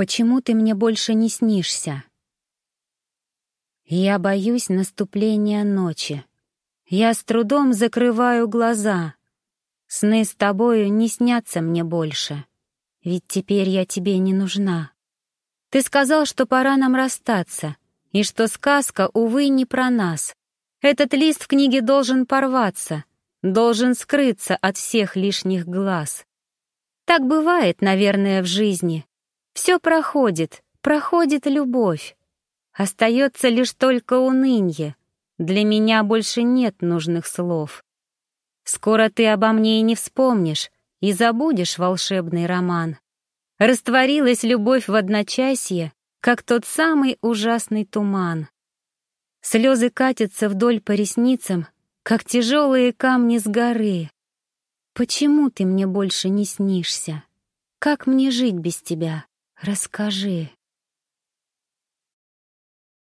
Почему ты мне больше не снишься? Я боюсь наступления ночи. Я с трудом закрываю глаза. Сны с тобою не снятся мне больше, ведь теперь я тебе не нужна. Ты сказал, что пора нам расстаться, и что сказка, увы, не про нас. Этот лист в книге должен порваться, должен скрыться от всех лишних глаз. Так бывает, наверное, в жизни. Все проходит, проходит любовь. Остается лишь только унынье. Для меня больше нет нужных слов. Скоро ты обо мне и не вспомнишь, и забудешь волшебный роман. Растворилась любовь в одночасье, как тот самый ужасный туман. Слезы катятся вдоль по ресницам, как тяжелые камни с горы. Почему ты мне больше не снишься? Как мне жить без тебя? Расскажи.